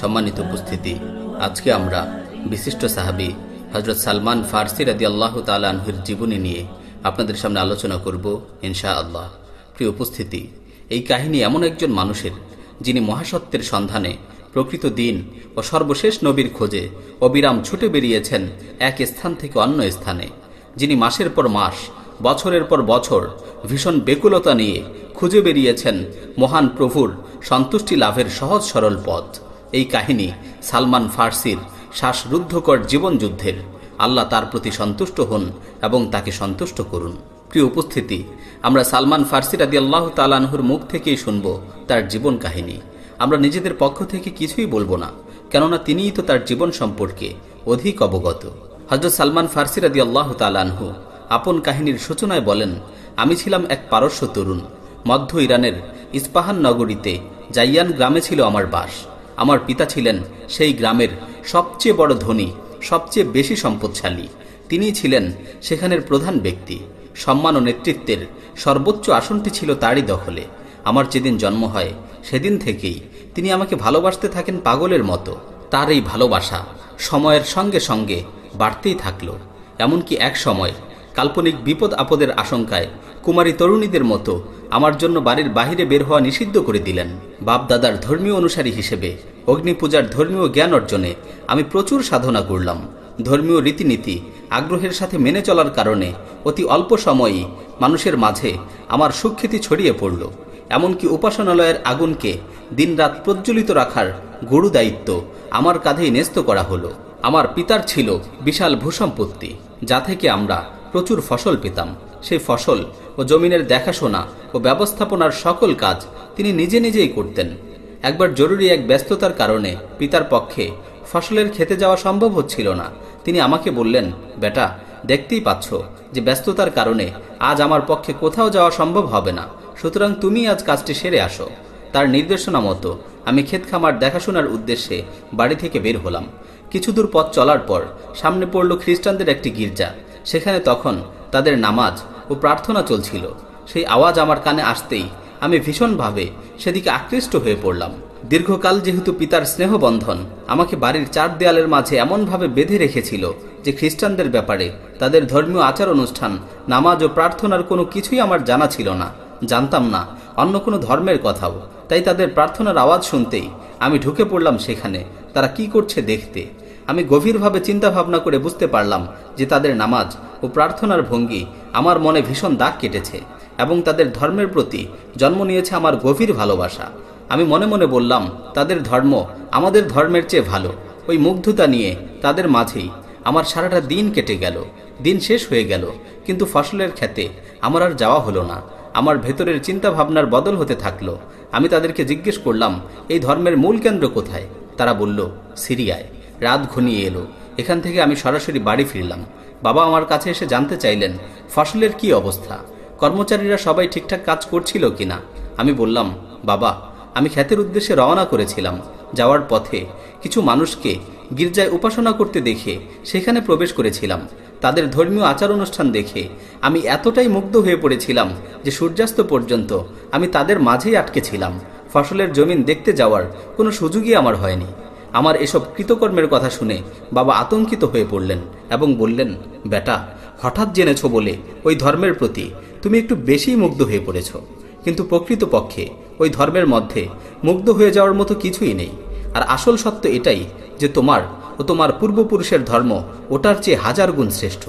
সম্মানিত উপস্থিতি। আজকে আমরা বিশিষ্ট সাহাবী হজরত সালমান ফার্সি রাদি আল্লাহ তালানহুর জীবনী নিয়ে আপনাদের সামনে আলোচনা করব ইনশা আল্লাহ প্রিয় উপস্থিতি, এই কাহিনী এমন একজন মানুষের, যিনি মহাসত্যের সন্ধানে প্রকৃত দিন ও সর্বশেষ নবীর খোঁজে অবিরাম ছুটে বেরিয়েছেন এক স্থান থেকে অন্য স্থানে। যিনি মাসের পর মাস বছরের পর বছর ভীষণ বেকুলতা নিয়ে খুঁজে বেরিয়েছেন মহান প্রভুর সন্তুষ্টি লাভের সহজ সরল পথ। এই কাহিনী সালমান ফার্সির শ্বাসরুদ্ধকর জীবনযুদ্ধের। আল্লাহ তার প্রতি সন্তুষ্ট হন এবং তাকে সন্তুষ্ট করুন। প্রিয় উপস্থিতি, আমরা সালমান ফার্সি রাদি আল্লাহ তালানহুর মুখ থেকেই শুনব তার জীবন কাহিনী। আমরা নিজেদের পক্ষ থেকে কিছুই বলব না, কেননা তিনিই তো তার জীবন সম্পর্কে অধিক অবগত। হজরত সালমান ফার্সি রাদি আল্লাহ তালানহু আপন কাহিনীর সূচনায় বলেন, আমি ছিলাম এক পারস্য তরুণ, মধ্য ইরানের ইস্পাহান নগরীতে জাইয়ান গ্রামে ছিল আমার বাস। আমার পিতা ছিলেন সেই গ্রামের সবচেয়ে বড় ধনী, সবচেয়ে বেশি সম্পদশালী। তিনি ছিলেন সেখানের প্রধান ব্যক্তি। সম্মান ও নেতৃত্বের সর্বোচ্চ আসনটি ছিল তারই দখলে। আমার যেদিন জন্ম হয়, সেদিন থেকেই তিনি আমাকে ভালোবাসতে থাকেন পাগলের মতো। তার এই ভালোবাসা সময়ের সঙ্গে সঙ্গে বাড়তেই থাকল। এমনকি এক সময় কাল্পনিক বিপদ আপদের আশঙ্কায় কুমারী তরুণীদের মতো আমার জন্য বাড়ির বাহিরে বের হওয়া নিষিদ্ধ করে দিলেন। বাপ দাদার ধর্মীয় অনুসারী হিসেবে অগ্নিপূজার ধর্মীয় জ্ঞান অর্জনে আমি প্রচুর সাধনা করলাম। ধর্মীয় রীতিনীতি আগ্রহের সাথে মেনে চলার কারণে অতি অল্প সময়েই মানুষের মাঝে আমার সুখ্যাতি ছড়িয়ে পড়ল। এমনকি উপাসনালয়ের আগুনকে দিনরাত প্রজ্বলিত রাখার গুরু দায়িত্ব আমার কাঁধেই ন্যস্ত করা হলো। আমার পিতার ছিল বিশাল ভূসম্পত্তি, যা থেকে আমরা প্রচুর ফসল পেতাম। সেই ফসল ও জমিনের দেখাশোনা ও ব্যবস্থাপনার সকল কাজ তিনি নিজে নিজেই করতেন। একবার জরুরি এক ব্যস্ততার কারণে পিতার পক্ষে ফসলের খেতে যাওয়া সম্ভব হচ্ছিল না। তিনি আমাকে বললেন, বেটা, দেখতেই পাচ্ছ যে ব্যস্ততার কারণে আজ আমার পক্ষে কোথাও যাওয়া সম্ভব হবে না। সুতরাং তুমি আজ কাজটি সেরে আসো। তার নির্দেশনা মতো আমি ক্ষেত খামার দেখাশোনার উদ্দেশ্যে বাড়ি থেকে বের হলাম। কিছু দূর পথ চলার পর সামনে পড়ল খ্রিস্টানদের একটি গির্জা। সেখানে তখন তাদের নামাজ ও প্রার্থনা চলছিল। সেই আওয়াজ আমার কানে আসতেই আমি ভীষণভাবে সেদিকে আকৃষ্ট হয়ে পড়লাম। দীর্ঘকাল যেহেতু পিতার স্নেহবন্ধন আমাকে বাড়ির চার দেয়ালের মাঝে এমনভাবে বেঁধে রেখেছিল যে খ্রিস্টানদের ব্যাপারে তাদের ধর্মীয় আচার অনুষ্ঠান, নামাজ ও প্রার্থনার কোনো কিছুই আমার জানা ছিল না। জানতাম না, অন্য কোনো ধর্মের কথাও। তাই তাদের প্রার্থনার আওয়াজ শুনতেই আমি ঢুকে পড়লাম সেখানে, তারা কি করছে দেখতে। আমি গভীরভাবে চিন্তা ভাবনা করে বুঝতে পারলাম যে তাদের নামাজ ও প্রার্থনার ভঙ্গি আমার মনে ভীষণ দাগ কেটেছে এবং তাদের ধর্মের প্রতি জন্ম নিয়েছে আমার গভীর ভালোবাসা। আমি মনে মনে বললাম, তাদের ধর্ম আমাদের ধর্মের চেয়ে ভালো। ওই মুগ্ধতা নিয়ে তাদের মাঝেই আমার সারাটা দিন কেটে গেল। দিন শেষ হয়ে গেল। কিন্তু ফসলের ক্ষেতে আমার আর যাওয়া হলো না। আমার ভেতরের চিন্তা ভাবনার বদল হতে থাকল। আমি তাদেরকে জিজ্ঞেস করলাম, এই ধর্মের মূল কেন্দ্র কোথায়? তারা বলল, সিরিয়ায়। রাত ঘনিয়ে এলো। এখান থেকে আমি সরাসরি বাড়ি ফিরলাম। বাবা আমার কাছে এসে জানতে চাইলেন, ফসলের কি অবস্থা? কর্মচারীরা সবাই ঠিকঠাক কাজ করছিল কিনা? আমি বললাম, বাবা, আমি খ্যাতের উদ্দেশ্যে রওনা করেছিলাম, যাওয়ার পথে। কিছু মানুষকে গির্জায় উপাসনা করতে দেখে সেখানে প্রবেশ করেছিলাম। তাদের ধর্মীয় আচার অনুষ্ঠান দেখে আমি এতটাই মুগ্ধ হয়ে পড়েছিলাম যে সূর্যাস্ত পর্যন্ত আমি তাদের মাঝেই আটকে ছিলাম। ফসলের জমিন দেখতে যাওয়ার কোনো সুযোগই আমার হয়নি। আমার এসব কৃতকর্মের কথা শুনে বাবা আতঙ্কিত হয়ে পড়লেন এবং বললেন, বেটা, হঠাৎ জেনেছ বলে ওই ধর্মের প্রতি তুমি একটু বেশি মুগ্ধ হয়ে পড়েছ। কিন্তু প্রকৃতপক্ষে ওই ধর্মের মধ্যে মুগ্ধ হয়ে যাওয়ার মতো কিছুই নেই। আর আসল সত্য এটাই যে তোমার ও তোমার পূর্বপুরুষের ধর্ম ওটার চেয়ে হাজার গুণ শ্রেষ্ঠ।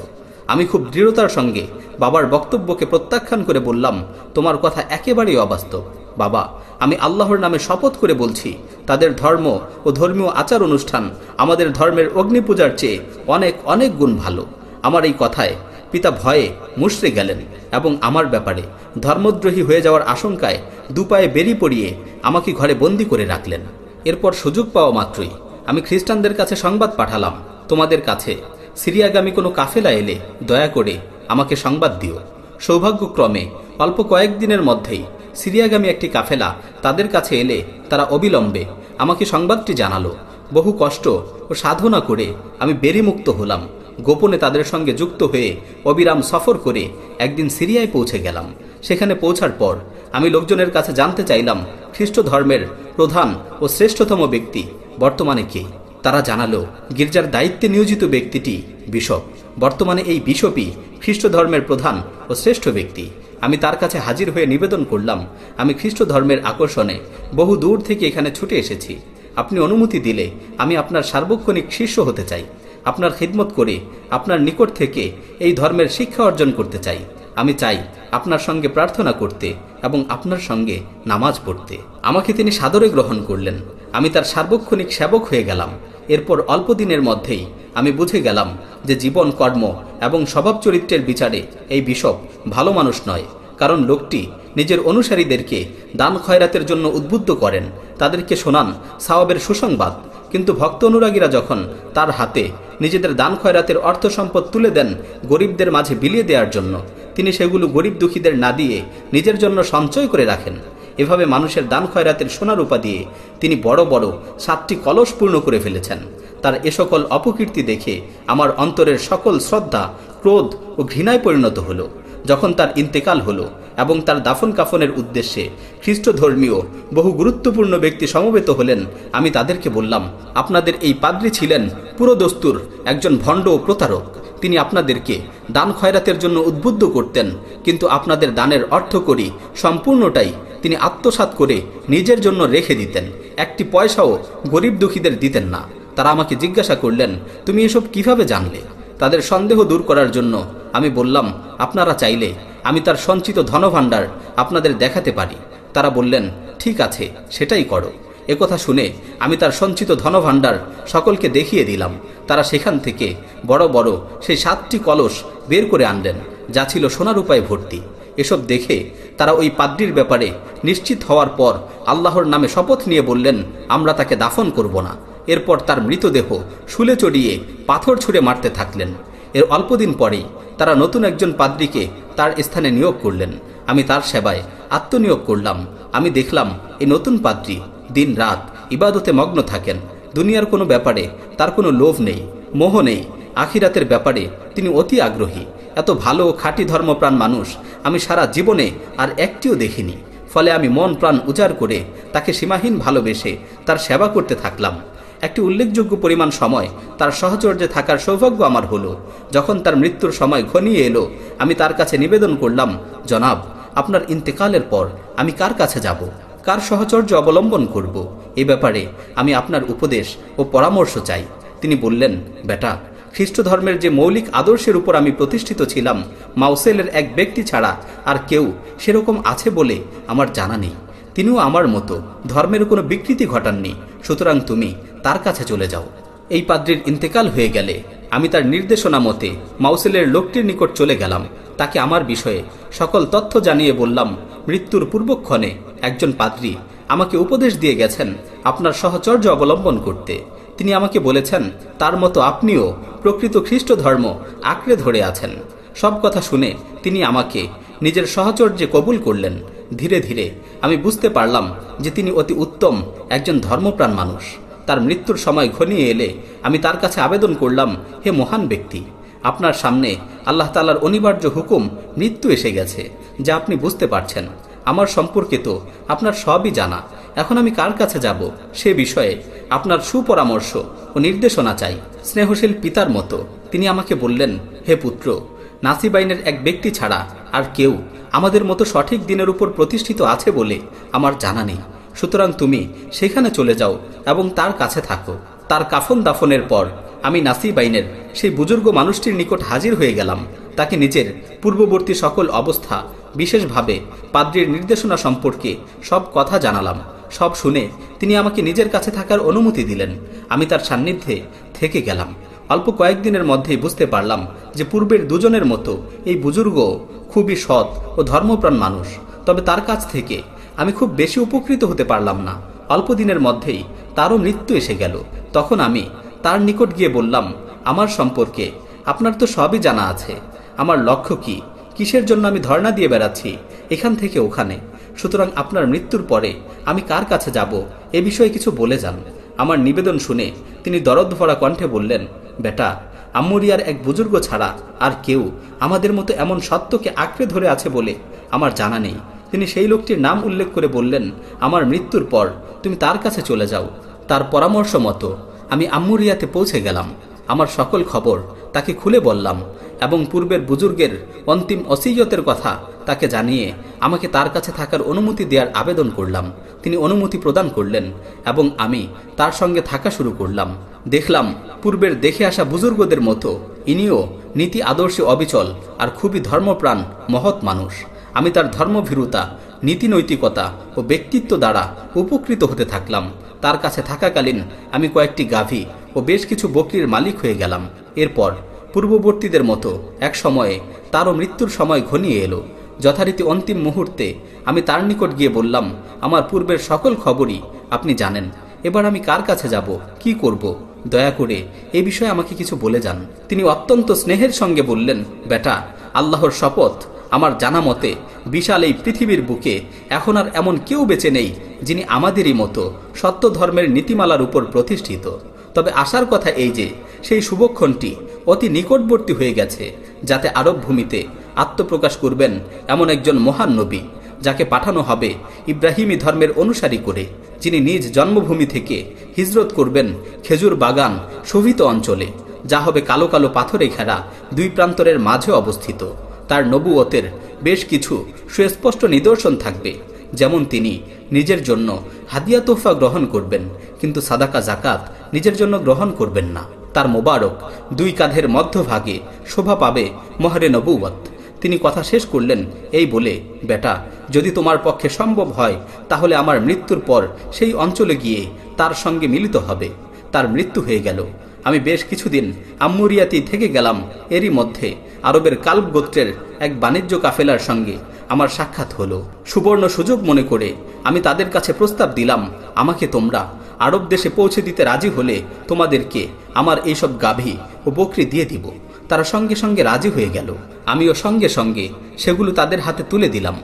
আমি খুব দৃঢ়তার সঙ্গে বাবার বক্তব্যকে প্রত্যাখ্যান করে বললাম, তোমার কথা একেবারেই অবাস্তব। বাবা আমি আল্লাহর নামে শপথ করে বলছি, তাদের ধর্ম ও ধর্মীয় আচার অনুষ্ঠান আমাদের ধর্মের অগ্নিপূজার চেয়ে অনেক অনেক গুণ ভালো। আমার এই কথায় পিতা ভয়ে মুশড়ে গেলেন এবং আমার ব্যাপারে ধর্মদ্রোহী হয়ে যাওয়ার আশঙ্কায় দুপায়ে বেরি পড়িয়ে আমাকে ঘরে বন্দি করে রাখলেন। এরপর সুযোগ পাওয়া মাত্রই আমি খ্রিস্টানদের কাছে সংবাদ পাঠালাম। তোমাদের কাছে সিরিয়াগামী কোনো কাফেলা এলে দয়া করে আমাকে সংবাদ দিও। সৌভাগ্যক্রমে অল্প কয়েকদিনের মধ্যেই সিরিয়াগামী একটি কাফেলা তাদের কাছে এলে তারা অবিলম্বে আমাকে সংবাদটি জানালো। বহু কষ্ট ও সাধনা করে আমি বেরিমুক্ত হলাম। গোপনে তাদের সঙ্গে যুক্ত হয়ে অবিরাম সফর করে একদিন সিরিয়ায় পৌঁছে গেলাম। সেখানে পৌঁছার পর আমি লোকজনের কাছে জানতে চাইলাম, খ্রিস্ট ধর্মের প্রধান ও শ্রেষ্ঠতম ব্যক্তি বর্তমানে কে? তারা জানালো, গির্জার দায়িত্বে নিয়োজিত ব্যক্তিটি বিশপ। বর্তমানে এই বিশপই খ্রিস্ট ধর্মের প্রধান ও শ্রেষ্ঠ ব্যক্তি। আমি তার কাছে হাজির হয়ে নিবেদন করলাম, আমি খ্রিস্ট ধর্মের আকর্ষণে বহু দূর থেকে এখানে ছুটে এসেছি। আপনি অনুমতি দিলে আমি আপনার সার্বক্ষণিক শিষ্য হতে চাই। আপনার খিদমত করে আপনার নিকট থেকে এই ধর্মের শিক্ষা অর্জন করতে চাই। আমি চাই আপনার সঙ্গে প্রার্থনা করতে এবং আপনার সঙ্গে নামাজ পড়তে। আমাকে তিনি সাদরে গ্রহণ করলেন। আমি তার সার্বক্ষণিক সেবক হয়ে গেলাম। এরপর অল্প দিনের মধ্যেই আমি বুঝে গেলাম যে জীবন কর্ম এবং স্বভাব চরিত্রের বিচারে এই বিশপ ভালো মানুষ নয়, কারণ লোকটি নিজের অনুসারীদেরকে দান খয়রাতের জন্য উদ্বুদ্ধ করেন, তাদেরকে শোনান সাওয়াবের সুসংবাদ, কিন্তু ভক্ত অনুরাগীরা যখন তার হাতে নিজেদের দান খয়রাতের অর্থ সম্পদ তুলে দেন গরিবদের মাঝে বিলিয়ে দেওয়ার জন্য, তিনি সেগুলো গরিব দুঃখীদের না দিয়ে নিজের জন্য সঞ্চয় করে রাখেন। এভাবে মানুষের দান খয়রাতের সোনার উপা দিয়ে তিনি বড় বড় সাতটি কলস পূর্ণ করে ফেলেছেন। তার এ সকল অপকীর্তি দেখে আমার অন্তরের সকল শ্রদ্ধা, ক্রোধ ও ঘৃণায় পরিণত হলো। যখন তার ইন্তেকাল হলো এবং তার দাফন কাফনের উদ্দেশ্যে খ্রিস্ট ধর্মীয় বহু গুরুত্বপূর্ণ ব্যক্তি সমবেত হলেন, আমি তাদেরকে বললাম, আপনাদের এই পাদ্রী ছিলেন পুরো দস্তুর একজন ভণ্ড ও প্রতারক। তিনি আপনাদেরকে দান খয়রাতের জন্য উদ্বুদ্ধ করতেন, কিন্তু আপনাদের দানের অর্থ করি সম্পূর্ণটাই তিনি আত্মসাত করে নিজের জন্য রেখে দিতেন। একটি পয়সাও গরিব দুঃখীদের দিতেন না। তারা আমাকে জিজ্ঞাসা করলেন, তুমি এসব কীভাবে জানলে? তাদের সন্দেহ দূর করার জন্য আমি বললাম, আপনারা চাইলে আমি তার সঞ্চিত ধনভাণ্ডার আপনাদের দেখাতে পারি। তারা বললেন, ঠিক আছে, সেটাই করো। একথা শুনে আমি তার সঞ্চিত ধনভাণ্ডার সকলকে দেখিয়ে দিলাম। তারা সেখান থেকে বড় বড় সেই সাতটি কলস বের করে আনলেন, যা ছিল সোনার উপায় ভর্তি। এসব দেখে তারা ওই পাদ্রির ব্যাপারে নিশ্চিত হওয়ার পর আল্লাহর নামে শপথ নিয়ে বললেন, আমরা তাকে দাফন করব না। এরপর তার মৃতদেহ শুলে চড়িয়ে পাথর ছুঁড়ে মারতে থাকলেন। এর অল্পদিন পরেই তারা নতুন একজন পাদ্রীকে তার স্থানে নিয়োগ করলেন। আমি তার সেবায় আত্মনিয়োগ করলাম। আমি দেখলাম এই নতুন পাদ্রী দিন রাত ইবাদতে মগ্ন থাকেন। দুনিয়ার কোনো ব্যাপারে তার কোনো লোভ নেই, মোহ নেই। আখিরাতের ব্যাপারে তিনি অতি আগ্রহী। এত ভালো খাঁটি ধর্মপ্রাণ মানুষ আমি সারা জীবনে আর একটিও দেখিনি। ফলে আমি মন প্রাণ উজাড় করে তাকে সীমাহীন ভালোবেসে তার সেবা করতে থাকলাম। একটি উল্লেখযোগ্য পরিমাণ সময় তার সহচর্যে থাকার সৌভাগ্য আমার হলো। যখন তার মৃত্যুর সময় ঘনিয়ে এলো, আমি তার কাছে নিবেদন করলাম, জনাব, আপনার ইন্তেকালের পর আমি কার কাছে যাব? কার সহচর্য অবলম্বন করব? এ ব্যাপারে আমি আপনার উপদেশ ও পরামর্শ চাই। তিনি বললেন, বেটা খ্রিস্ট ধর্মের যে মৌলিক আদর্শের উপর আমি প্রতিষ্ঠিত ছিলাম, মাউসেলের এক ব্যক্তি ছাড়া আর কেউ সেরকম আছে বলে আমার জানা নেই। তিনিও আমার মতো ধর্মের কোনো বিকৃতি ঘটাননি। সুতরাং তুমি তার কাছে চলে যাও। এই পাদ্রির ইন্তেকাল হয়ে গেলে আমি তার নির্দেশনা মতে মাউসেলের লোকটির নিকট চলে গেলাম। তাকে আমার বিষয়ে সকল তথ্য জানিয়ে বললাম, মৃত্যুর পূর্বক্ষণে একজন পাদ্রী আমাকে উপদেশ দিয়ে গেছেন আপনার সহচর্য অবলম্বন করতে। তিনি আমাকে বলেছেন, তার মতো আপনিও প্রকৃত খ্রিস্ট ধর্ম আঁকড়ে ধরে আছেন। সব কথা শুনে তিনি আমাকে নিজের সহচর্যে কবুল করলেন। ধীরে ধীরে আমি বুঝতে পারলাম যে তিনি অতি উত্তম একজন ধর্মপ্রাণ মানুষ। তার মৃত্যুর সময় ঘনিয়ে এলে আমি তার কাছে আবেদন করলাম, হে মহান ব্যক্তি, আপনার সামনে আল্লাহ তালার অনিবার্য হুকুম মৃত্যু এসে গেছে, যা আপনি বুঝতে পারছেন। আমার সম্পর্কে তো আপনার সবই জানা। এখন আমি কার কাছে যাব? সে বিষয়ে আপনার সুপরামর্শ ও নির্দেশনা চাই। স্নেহশীল পিতার মতো তিনি আমাকে বললেন, হে পুত্র, নাসিবাইনের এক ব্যক্তি ছাড়া আর কেউ আমাদের মতো সঠিক দিনের উপর প্রতিষ্ঠিত আছে বলে আমার জানা নেই। সুতরাং তুমি সেখানে চলে যাও এবং তার কাছে থাকো। তার কাফন দাফনের পর আমি নাসিবাইনের সেই বুজুর্গ মানুষটির নিকট হাজির হয়ে গেলাম। তাকে নিজের পূর্ববর্তী সকল অবস্থা বিশেষভাবে পাদ্রির নির্দেশনা সম্পর্কে সব কথা জানালাম। সব শুনে তিনি আমাকে নিজের কাছে থাকার অনুমতি দিলেন। আমি তার সান্নিধ্যে থেকে গেলাম। অল্প কয়েকদিনের মধ্যেই বুঝতে পারলাম যে পূর্বের দুজনের মতো এই বুজুর্গ খুবই সৎ ও ধর্মপ্রাণ মানুষ। তবে তার কাছ থেকে আমি খুব বেশি উপকৃত হতে পারলাম না। অল্প দিনের মধ্যেই তারও মৃত্যু এসে গেল। তখন আমি তার নিকট গিয়ে বললাম, আমার সম্পর্কে আপনার তো সবই জানা আছে। আমার লক্ষ্য কি? কিসের জন্য আমি ধর্ণা দিয়ে বেড়াচ্ছি? এখান থেকে ওখানে। সুতরাং আপনার মৃত্যুর পরে আমি কার কাছে যাব? এ বিষয়ে কিছু বলে যান। আমার নিবেদন শুনে তিনি দরদ ভরা কণ্ঠে বললেন, বেটা, আম্মুরিয়ার এক বুজুর্গ ছাড়া আর কেউ আমাদের মতো এমন সত্যকে আঁকড়ে ধরে আছে বলে আমার জানা নেই। তিনি সেই লোকটির নাম উল্লেখ করে বললেন, আমার মৃত্যুর পর তুমি তার কাছে চলে যাও। তার পরামর্শ মতো আমি আম্মুরিয়াতে পৌঁছে গেলাম। আমার সকল খবর তাকে খুলে বললাম এবং পূর্বের বুজুর্গের অন্তিম অসিয়তের কথা তাকে জানিয়ে আমাকে তার কাছে থাকার অনুমতি দেওয়ার আবেদন করলাম। তিনি অনুমতি প্রদান করলেন এবং আমি তার সঙ্গে থাকা শুরু করলাম। দেখলাম পূর্বের দেখে আসা বুজুর্গদের মতো ইনিও নীতি আদর্শে অবিচল আর খুবই ধর্মপ্রাণ, মহৎ মানুষ। আমি তার ধর্মভীরুতা নীতি নৈতিকতা ও ব্যক্তিত্ব দ্বারা উপকৃত হতে থাকলাম। তার কাছে থাকাকালীন আমি কয়েকটি গাভী ও বেশ কিছু বকরির মালিক হয়ে গেলাম। এরপর পূর্ববর্তীদের মতো এক সময়ে তারও মৃত্যুর সময় ঘনিয়ে এলো। যথারীতি অন্তিম মুহূর্তে আমি তার নিকট গিয়ে বললাম, আমার পূর্বের সকল খবরই আপনি জানেন। এবার আমি কার কাছে যাব? কি করব? দয়া করে এ বিষয়ে আমাকে কিছু বলে যান। তিনি অত্যন্ত স্নেহের সঙ্গে বললেন, বেটা, আল্লাহর শপথ আমার জানা মতে বিশাল এই পৃথিবীর বুকে এখন আর এমন কেউ বেঁচে নেই যিনি আমাদেরই মতো সত্য ধর্মের নীতিমালার উপর প্রতিষ্ঠিত। তবে আসার কথা এই যে, সেই শুভক্ষণটি অতি নিকটবর্তী হয়ে গেছে, যাতে আরব ভূমিতে আত্মপ্রকাশ করবেন এমন একজন মহান নবী, যাকে পাঠানো হবে ইব্রাহিমী ধর্মের অনুসারী করে, যিনি নিজ জন্মভূমি থেকে হিজরত করবেন খেজুর বাগান শোভিত অঞ্চলে, যা হবে কালো কালো পাথরে ঘেরা দুই প্রান্তরের মাঝে অবস্থিত। তার নবুয়তের বেশ কিছু সুস্পষ্ট নিদর্শন থাকবে। যেমন তিনি, নিজের জন্য হাদিয়া তোহফা গ্রহণ করবেন, কিন্তু সাদাকা জাকাত নিজের জন্য গ্রহণ করবেন না। তার মোবারক দুই কাঁধের মধ্যভাগে শোভা পাবে মহরে নবুবত তিনি কথা শেষ করলেন, এই বলে, বেটা, যদি তোমার পক্ষে সম্ভব হয়, তাহলে আমার মৃত্যুর পর সেই অঞ্চলে গিয়ে তার সঙ্গে মিলিত হবে। তার মৃত্যু হয়ে গেল। আমি বেশ কিছুদিন আম্মুরিয়াতেই থেকে গেলাম। এরই মধ্যে আরবের কাল্প গোত্রের এক বাণিজ্য কাফেলার সঙ্গে আমার সাক্ষাৎ হলো। সুবর্ণ সুযোগ মনে করে আমি তাদের কাছে প্রস্তাব দিলাম, আমাকে তোমরা আরব দেশে পৌঁছে দিতে রাজি হলে তোমাদেরকে আমার এইসব গাভী ও বকরি দিয়ে দিব। তারা সঙ্গে সঙ্গে রাজি হয়ে গেল। আমিও সঙ্গে সঙ্গে সেগুলো তাদের হাতে তুলে দিলাম।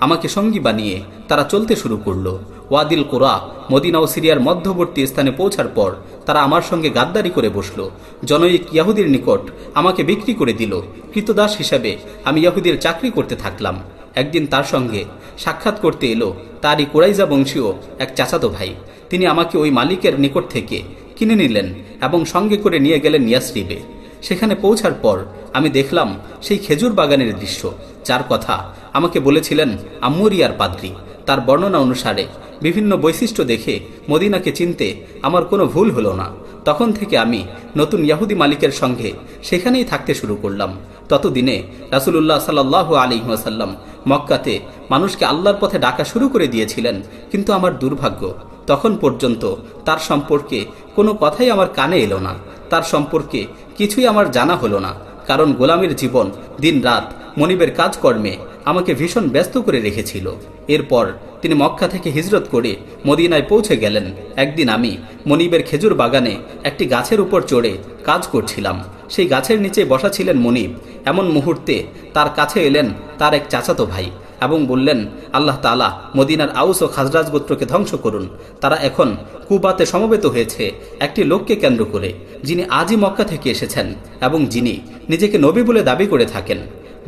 আমাকে সঙ্গী বানিয়ে তারা চলতে শুরু করল। ওয়াদিল কোরা মদিনা ও সিরিয়ার মধ্যবর্তী স্থানে পৌঁছার পর তারা আমার সঙ্গে গাদ্দারি করে বসল। জনৈক ইয়াহুদির নিকট আমাকে বিক্রি করে দিল। কৃতদাস হিসাবে আমি ইয়াহুদির চাকরি করতে থাকলাম। একদিন তার সঙ্গে সাক্ষাৎ করতে এলো তারই কোরাইজা বংশীয় এক চাচাতো ভাই। তিনি আমাকে ওই মালিকের নিকট থেকে কিনে নিলেন এবং সঙ্গে করে নিয়ে গেলেন ইয়াসরিবে। সেখানে পৌঁছার পর আমি দেখলাম সেই খেজুর বাগানের দৃশ্য, যার কথা আমাকে বলেছিলেন আম্মুরিয়ার পাদ্রি। তার বর্ণনা অনুসারে বিভিন্ন বৈশিষ্ট্য দেখে মদিনাকে চিনতে আমার কোনো ভুল হলো না। তখন থেকে আমি নতুন ইয়াহুদি মালিকের সঙ্গে সেখানেই থাকতে শুরু করলাম। ততদিনে রাসুলুল্লাহ সাল্লাহ আলী ওয়াসাল্লাম মক্কাতে মানুষকে আল্লাহর পথে ডাকা শুরু করে দিয়েছিলেন। কিন্তু আমার দুর্ভাগ্য, তখন পর্যন্ত তার সম্পর্কে কোনো কথাই আমার কানে এলো না। তার সম্পর্কে কিছুই আমার জানা হলো না। কারণ গোলামের জীবন দিন রাত মনিবের কাজকর্মে আমাকে ভীষণ ব্যস্ত করে রেখেছিল। এরপর তিনি মক্কা থেকে হিজরত করে মদিনায় পৌঁছে গেলেন। একদিন আমি মনিবের খেজুর বাগানে একটি গাছের উপর চড়ে কাজ করছিলাম। সেই গাছের নিচে বসা ছিলেন মনিব। এমন মুহূর্তে তার কাছে এলেন তার এক চাচাতো ভাই এবং বললেন, আল্লাহ তালা মদিনার আউস ও খাজরাজ গোত্রকে ধ্বংস করুন। তারা এখন কুবাতে সমবেত হয়েছে একটি লোককে কেন্দ্র করে, যিনি আজই মক্কা থেকে এসেছেন এবং যিনি নিজেকে নবী বলে দাবি করে থাকেন।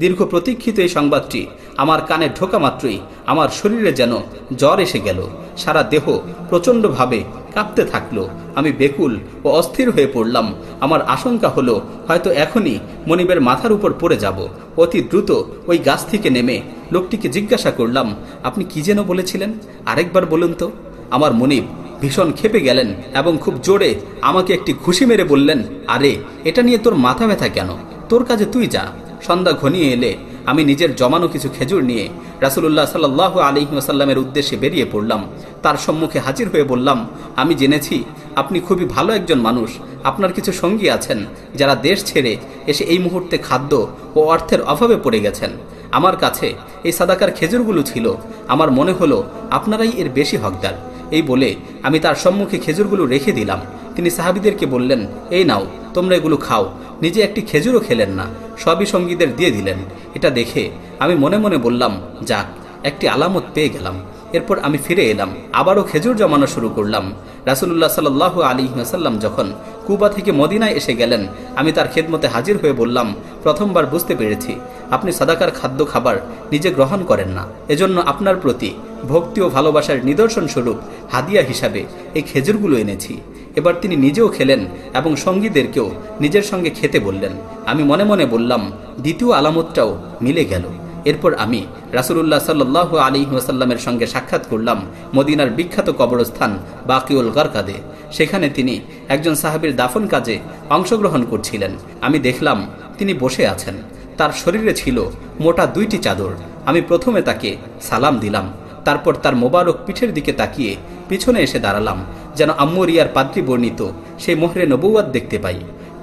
দীর্ঘ প্রতীক্ষিত এই সংবাদটি আমার কানে ঢোকা মাত্রই। আমার শরীরে যেন জ্বর এসে গেল। সারা দেহ প্রচণ্ডভাবে কাঁপতে থাকল। আমি বেকুল ও অস্থির হয়ে পড়লাম। আমার আশঙ্কা হলো, হয়তো এখনই মনিবের মাথার উপর পড়ে যাব। অতি দ্রুত ওই গাছ থেকে নেমে লোকটিকে জিজ্ঞাসা করলাম, আপনি কি যেন বলেছিলেন? আরেকবার বলুন তো। আমার মনিব ভীষণ খেপে গেলেন এবং খুব জোরে আমাকে একটি ঘুষি মেরে বললেন, আরে, এটা নিয়ে তোর মাথা ব্যথা কেন? তোর কাজে তুই যা। সন্ধ্যা ঘনিয়ে এলে আমি নিজের জমানো কিছু খেজুর নিয়ে রাসুলুল্লাহ সাল্লাহ আলী ওসাল্লামের উদ্দেশ্যে বেরিয়ে পড়লাম। তার সম্মুখে হাজির হয়ে বললাম, আমি জেনেছি, আপনি খুবই ভালো একজন মানুষ। আপনার কিছু সঙ্গী আছেন যারা দেশ ছেড়ে এসে এই মুহূর্তে খাদ্য ও অর্থের অভাবে পড়ে গেছেন। আমার কাছে এই সাদাকার খেজুরগুলো ছিল। আমার মনে হলো, আপনারাই এর বেশি হকদার। এই বলে আমি তার সম্মুখে খেজুরগুলো রেখে দিলাম। তিনি সাহাবিদেরকে বললেন, এই নাও, তোমরা এগুলো খাও। নিজে একটি খেজুরও খেলেন না। সবই সঙ্গীদের দিয়ে দিলেন। এটা দেখে আমি মনে মনে বললাম, যাক, একটি আলামত পেয়ে গেলাম। এরপর আমি ফিরে এলাম। আবারও খেজুর জমানো শুরু করলাম। রাসুল্লাহ সাল্লাহ আলী সাল্লাম যখন কুবা থেকে মদিনায় এসে গেলেন, আমি তার খেদমতে হাজির হয়ে বললাম, প্রথমবার বুঝতে পেরেছি, আপনি সাদাকার খাদ্য খাবার নিজে গ্রহণ করেন না। এজন্য আপনার প্রতি ভক্তি ও ভালোবাসার নিদর্শন স্বরূপ হাদিয়া হিসাবে এই খেজুরগুলো এনেছি। এবার তিনি নিজেও খেলেন এবং সঙ্গীদেরকেও নিজের সঙ্গে খেতে বললেন। আমি মনে মনে বললাম, দ্বিতীয় আলামতটাও মিলে গেল। এরপর আমি রাসুলুল্লাহ সাল্লাহ আলী ওয়াসাল্লামের সঙ্গে সাক্ষাৎ করলাম মদিনার বিখ্যাত কবরস্থান বাকিউল গারকাদে। সেখানে তিনি একজন সাহাবির দাফন কাজে অংশগ্রহণ করছিলেন। আমি দেখলাম, তিনি বসে আছেন। তার শরীরে ছিল মোটা দুইটি চাদর। আমি প্রথমে তাকে সালাম দিলাম। তারপর তার মোবারক পিঠের দিকে তাকিয়ে পিছনে এসে দাঁড়ালাম, যেন আম্মরিয়ার পাদ্রী বর্ণিত সেই মোহরে নবুয়াদ দেখতে পাই।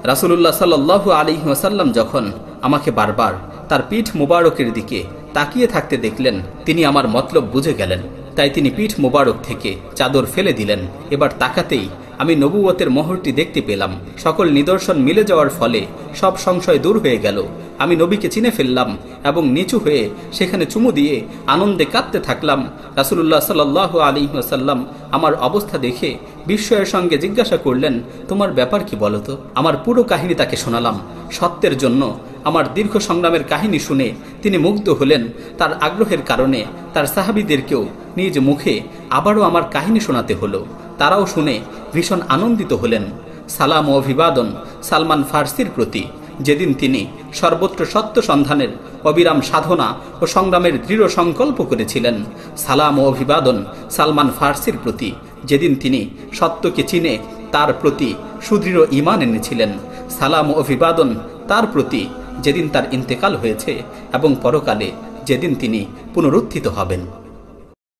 রাসুলুল্লাহ সাল্লাহ আলী ওয়াসাল্লাম যখন আমাকে বারবার তার পিঠ মোবারকের দিকে তাকিয়ে থাকতে দেখলেন, তিনি আমার মতলব বুঝে গেলেন। তাই তিনি পিঠ মোবারক থেকে চাদর ফেলে দিলেন। এবার তাকাতেই আমি নবুয়তের মোহরটি দেখতে পেলাম। সকল নিদর্শন মিলে যাওয়ার ফলে সব সংশয় দূর হয়ে গেল। আমি নবীকে চিনে ফেললাম এবং নিচু হয়ে সেখানে চুমু দিয়ে আনন্দে কাঁদতে থাকলাম। রাসুল্লাহ সাল্লাহ আলী আমার অবস্থা দেখে বিস্ময়ের সঙ্গে জিজ্ঞাসা করলেন, তোমার ব্যাপার কি বলতো আমার পুরো কাহিনী তাকে শোনালাম। সত্যের জন্য আমার দীর্ঘ সংগ্রামের কাহিনী শুনে তিনি মুগ্ধ হলেন। তার আগ্রহের কারণে তার সাহাবিদেরকেও নিজ মুখে আবারও আমার কাহিনী শোনাতে হলো। তারাও শুনে ভীষণ আনন্দিত হলেন। সালাম ও অভিবাদন সালমান ফার্সির প্রতি। যেদিন তিনি সর্বত্র সত্য সন্ধানের অবিরাম সাধনা ও সংগ্রামের দৃঢ় সংকল্প করেছিলেন, সালাম ও অভিবাদন সালমান ফার্সির প্রতি। যেদিন তিনি সত্যকে চিনে তার প্রতি সুদৃঢ় ইমান এনেছিলেন, সালাম ও অভিবাদন তার প্রতি যেদিন তার ইন্তেকাল হয়েছে এবং পরকালে যেদিন তিনি পুনরুত্থিত হবেন।